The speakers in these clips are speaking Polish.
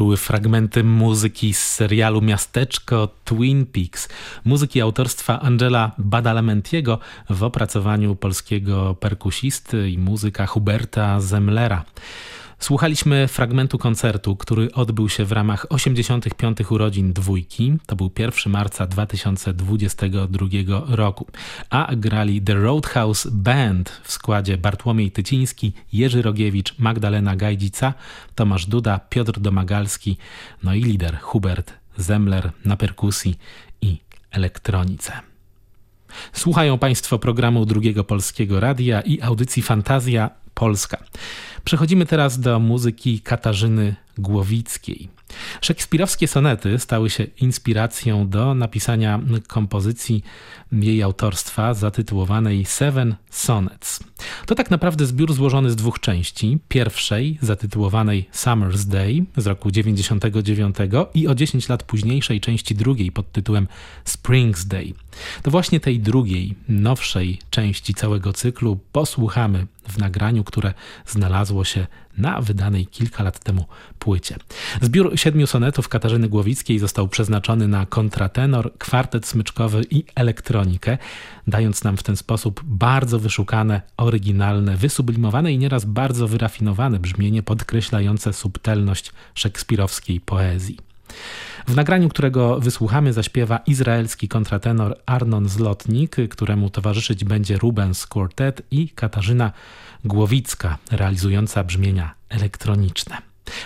były fragmenty muzyki z serialu Miasteczko Twin Peaks, muzyki autorstwa Angela Badalamentiego w opracowaniu polskiego perkusisty i muzyka Huberta Zemlera. Słuchaliśmy fragmentu koncertu, który odbył się w ramach 85. urodzin dwójki. To był 1 marca 2022 roku. A grali The Roadhouse Band w składzie Bartłomiej Tyciński, Jerzy Rogiewicz, Magdalena Gajdzica, Tomasz Duda, Piotr Domagalski, no i lider Hubert Zemler na perkusji i elektronice. Słuchają Państwo programu Drugiego Polskiego Radia i audycji Fantazja Polska. Przechodzimy teraz do muzyki Katarzyny Głowickiej. Szekspirowskie sonety stały się inspiracją do napisania kompozycji jej autorstwa zatytułowanej Seven Sonnets. To tak naprawdę zbiór złożony z dwóch części. Pierwszej, zatytułowanej Summer's Day z roku 99 i o 10 lat późniejszej części drugiej pod tytułem Spring's Day. To właśnie tej drugiej, nowszej części całego cyklu posłuchamy w nagraniu, które znalazło się na wydanej kilka lat temu płycie. Zbiór siedmiu sonetów Katarzyny Głowickiej został przeznaczony na kontratenor, kwartet smyczkowy i elektronikę, dając nam w ten sposób bardzo wyszukane, oryginalne, wysublimowane i nieraz bardzo wyrafinowane brzmienie podkreślające subtelność szekspirowskiej poezji. W nagraniu, którego wysłuchamy, zaśpiewa izraelski kontratenor Arnon Zlotnik, któremu towarzyszyć będzie Rubens Quartet i Katarzyna Głowicka, realizująca brzmienia elektroniczne.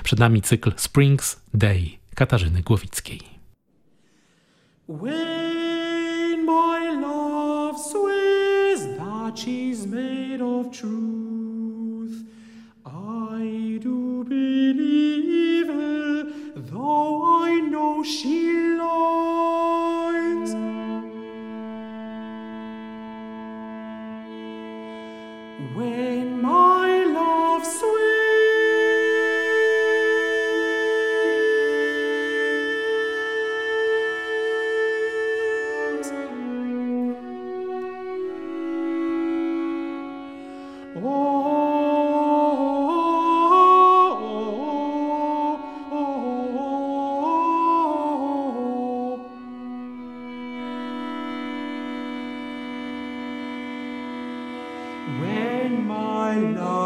Przed nami cykl Springs Day Katarzyny Głowickiej. When my love swears that she's made of truth, I do believe her, though I know she lies. When my love swears when my love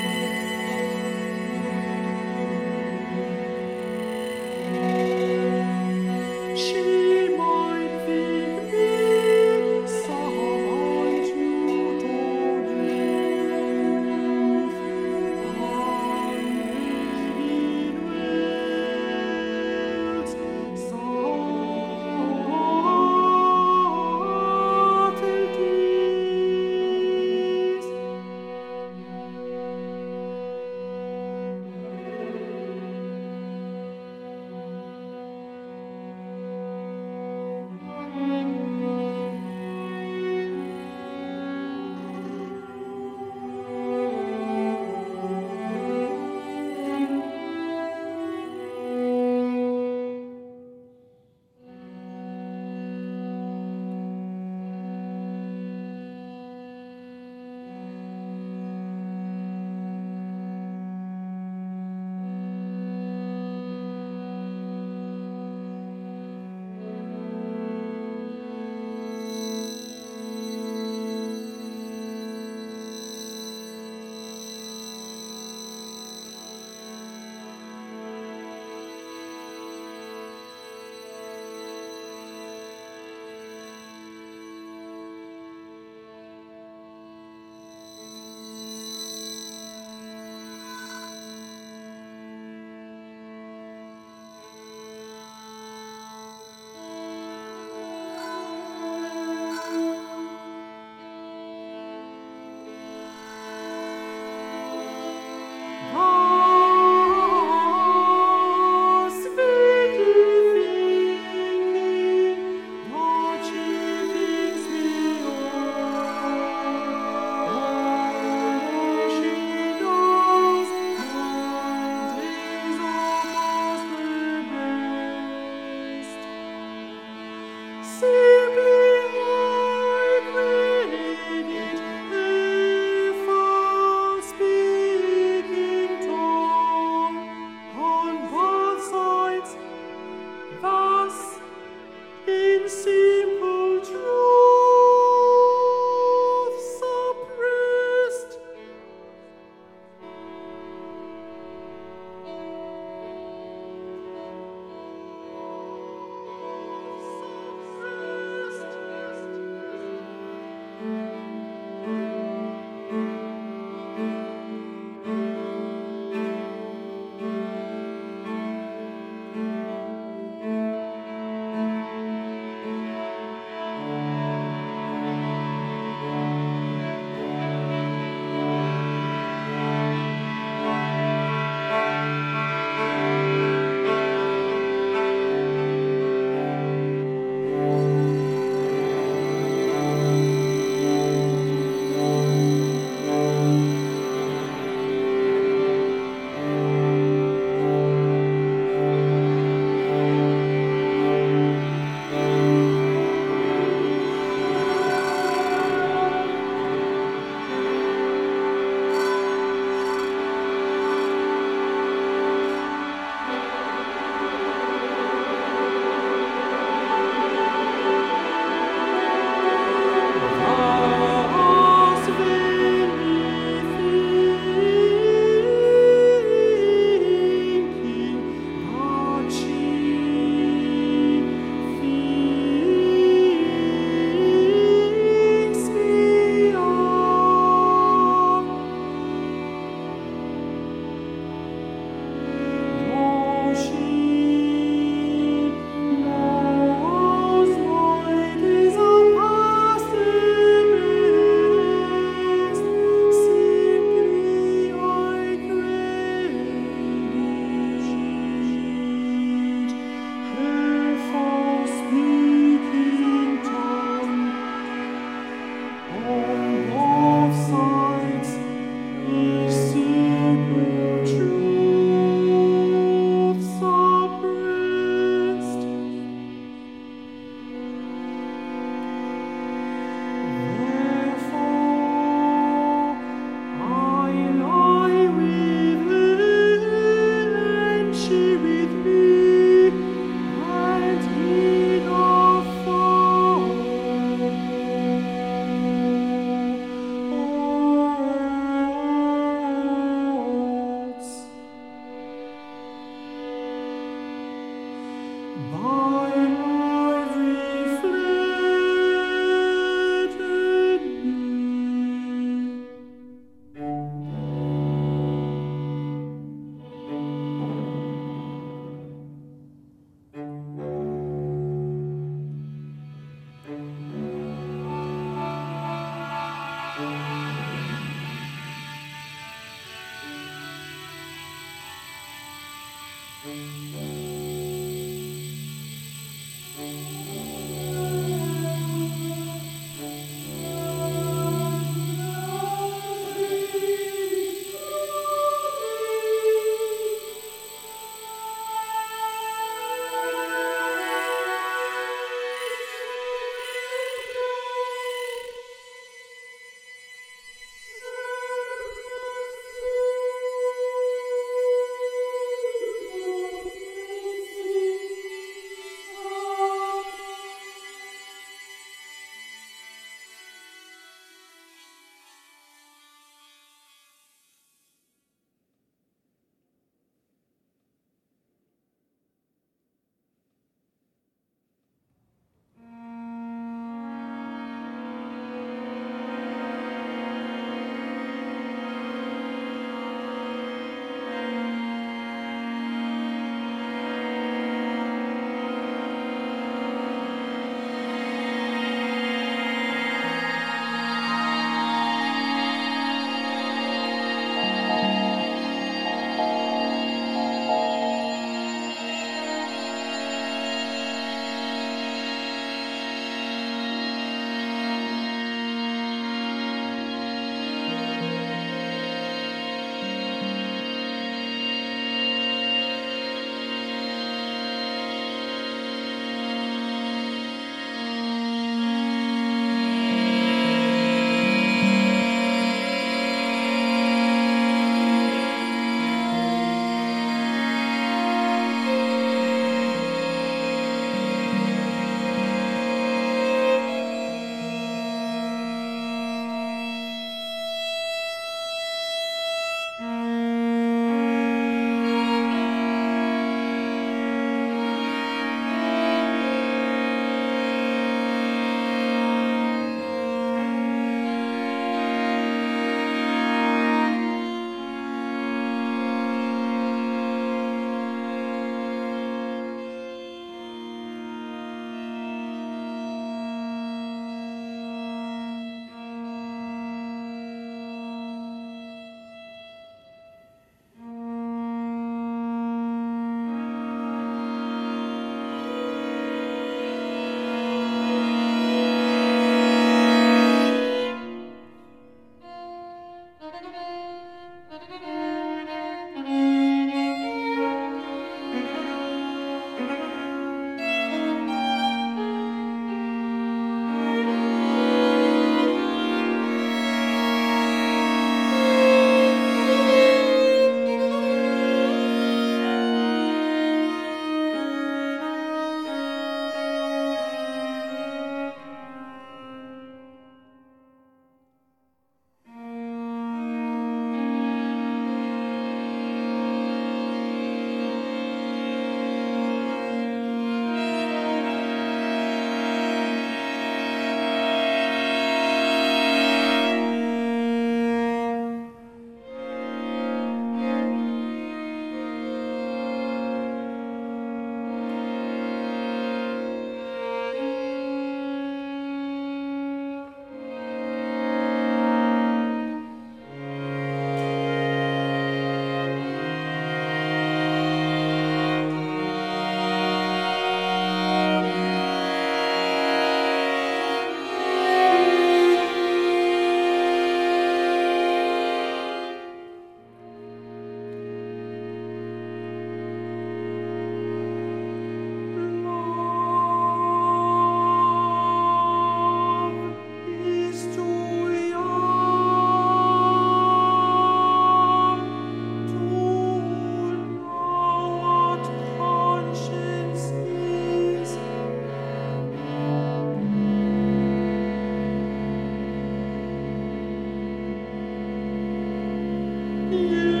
My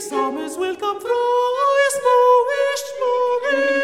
Summers will come through, is no.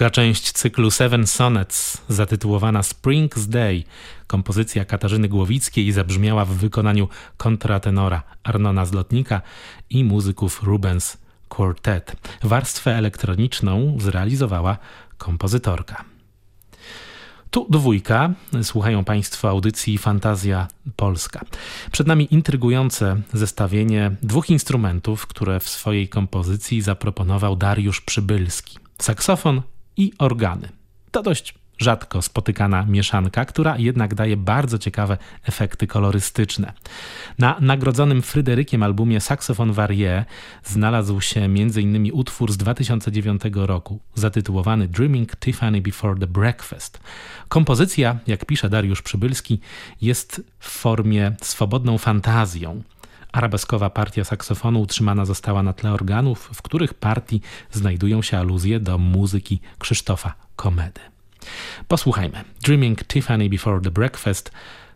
Druga część cyklu Seven Sonnets, zatytułowana Spring's Day, kompozycja Katarzyny Głowickiej zabrzmiała w wykonaniu kontratenora Arnona Zlotnika i muzyków Rubens Quartet. Warstwę elektroniczną zrealizowała kompozytorka. Tu dwójka. Słuchają Państwo audycji Fantazja Polska. Przed nami intrygujące zestawienie dwóch instrumentów, które w swojej kompozycji zaproponował Dariusz Przybylski. Saksofon i organy. To dość rzadko spotykana mieszanka, która jednak daje bardzo ciekawe efekty kolorystyczne. Na nagrodzonym Fryderykiem albumie Saxophone Varie znalazł się m.in. utwór z 2009 roku zatytułowany Dreaming Tiffany Before the Breakfast. Kompozycja, jak pisze Dariusz Przybylski, jest w formie swobodną fantazją. Arabeskowa partia saksofonu utrzymana została na tle organów, w których partii znajdują się aluzje do muzyki Krzysztofa Komedy. Posłuchajmy. Dreaming Tiffany Before the Breakfast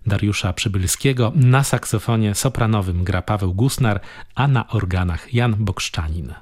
Dariusza Przybylskiego. Na saksofonie sopranowym gra Paweł Gusnar, a na organach Jan Bokszczanin.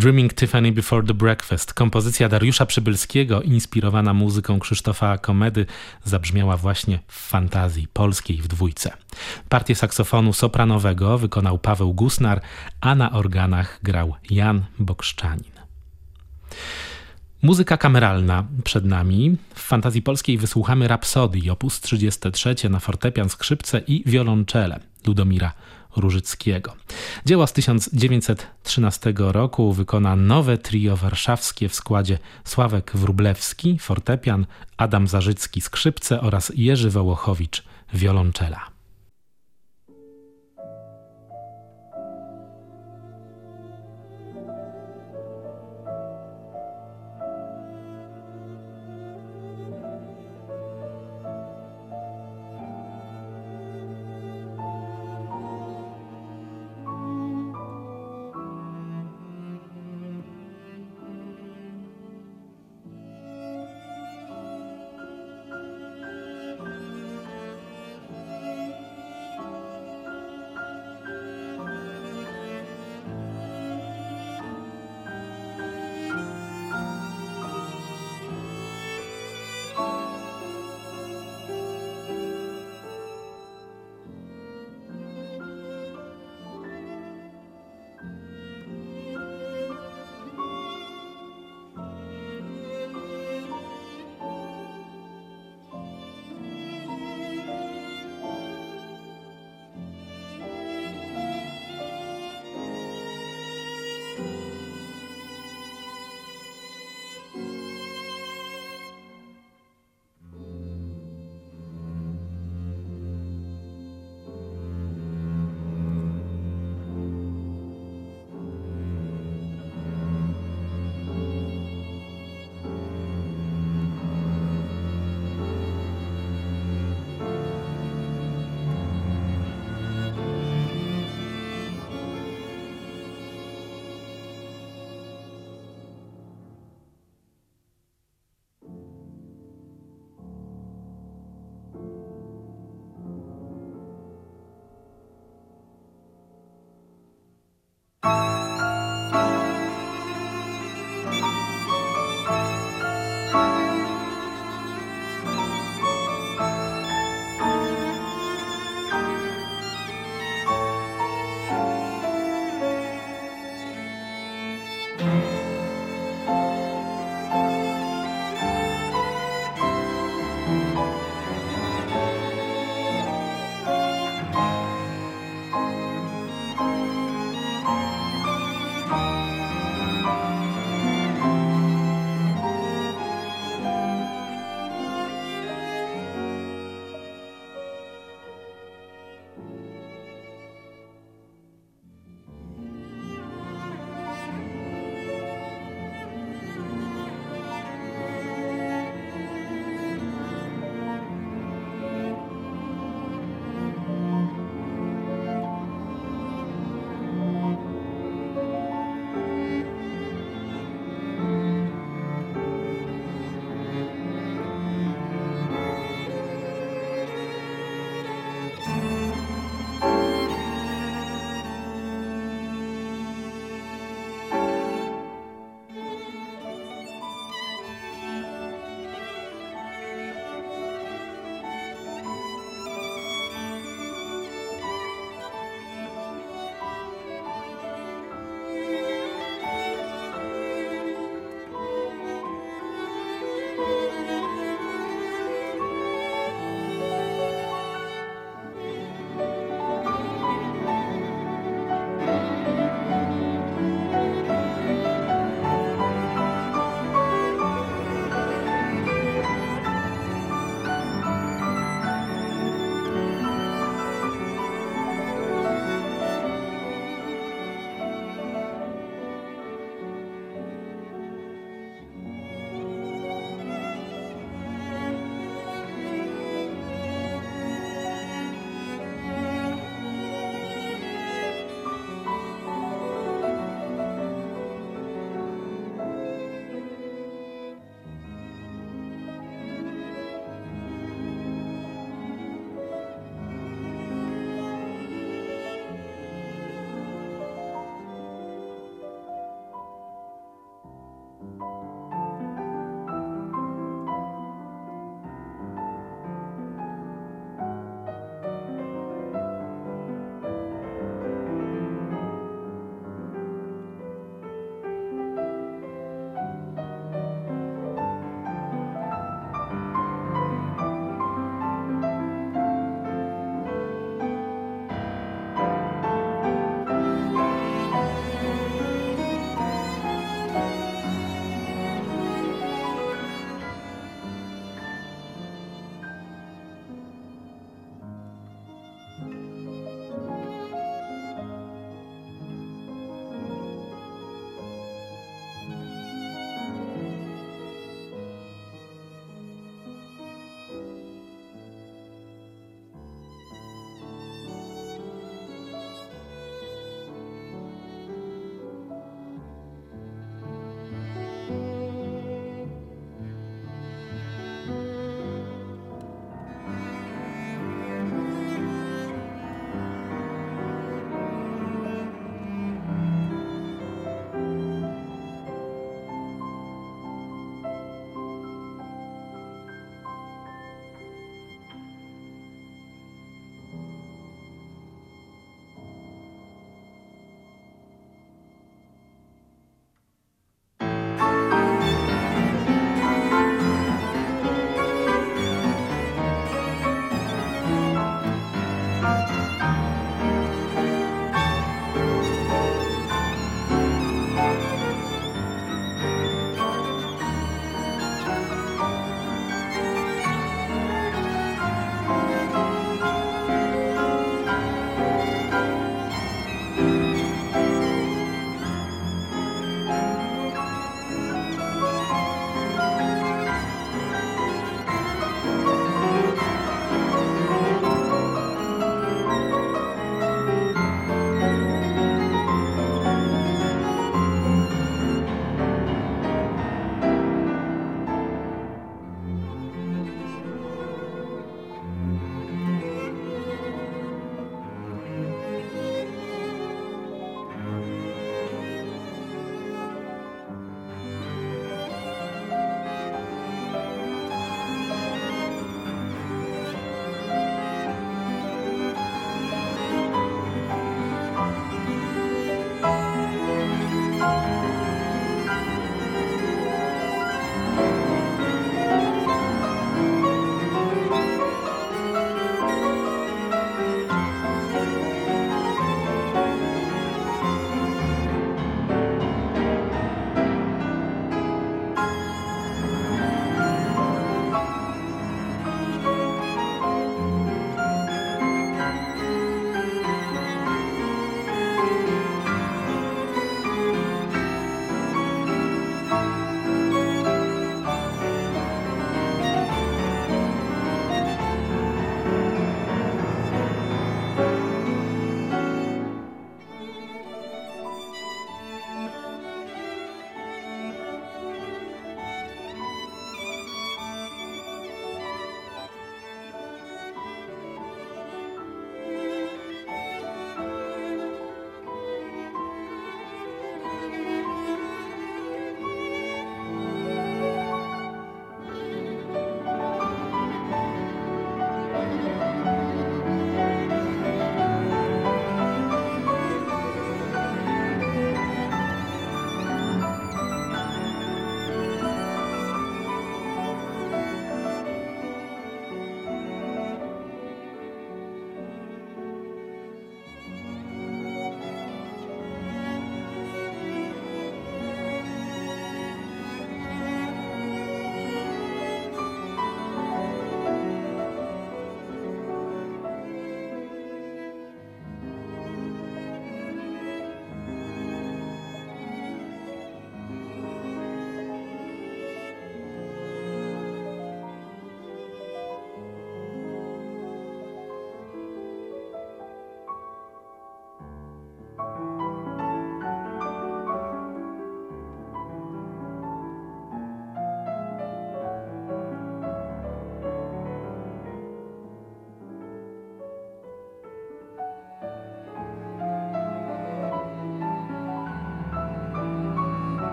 Dreaming Tiffany Before the Breakfast, kompozycja Dariusza Przybylskiego, inspirowana muzyką Krzysztofa Komedy, zabrzmiała właśnie w fantazji polskiej w dwójce. Partię saksofonu sopranowego wykonał Paweł Gusnar, a na organach grał Jan Bokszczanin. Muzyka kameralna przed nami. W fantazji polskiej wysłuchamy Rapsodii, op. 33 na fortepian, skrzypce i wiolonczele Ludomira Różyckiego. Dzieło z 1913 roku wykona nowe trio warszawskie w składzie Sławek Wrublewski, fortepian, Adam Zarzycki, skrzypce oraz Jerzy Wołochowicz, wiolonczela.